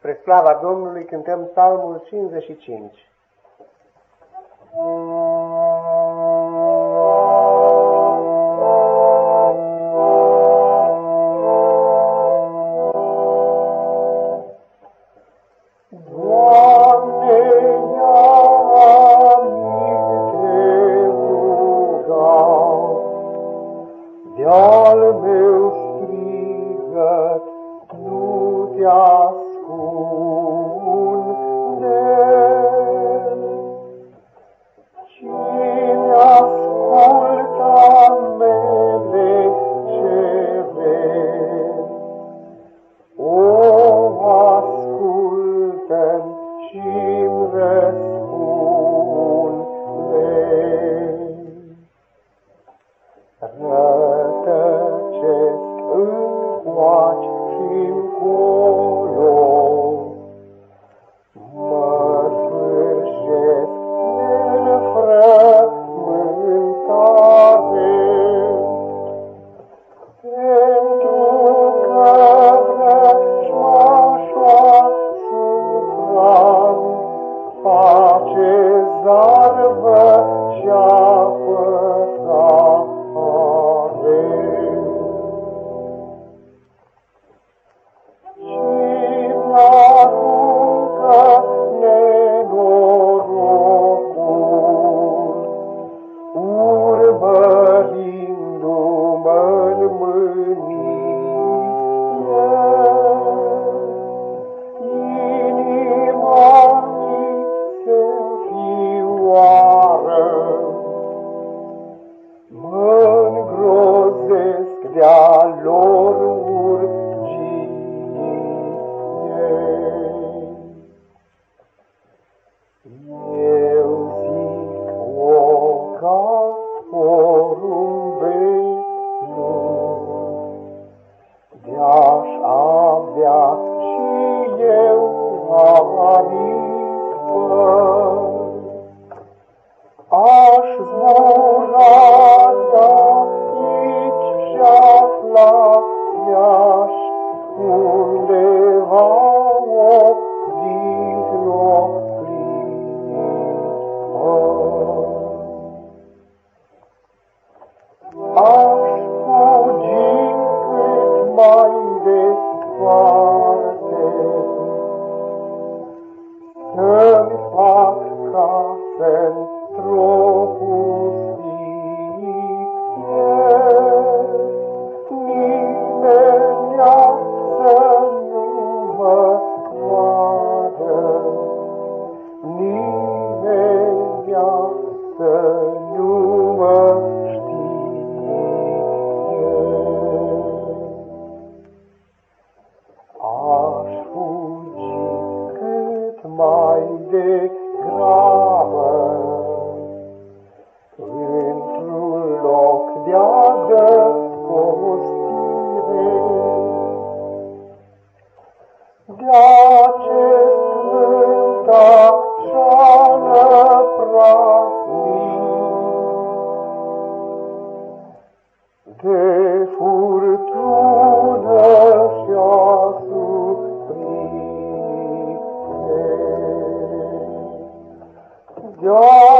Spre slava Domnului cântăm psalmul 55. Doamne, ia minte, earth. face zarvă Aș zbura de aici și afla de unde de grave Într-un loc de-a găscostire De acest vânt așa năprasnit De joy.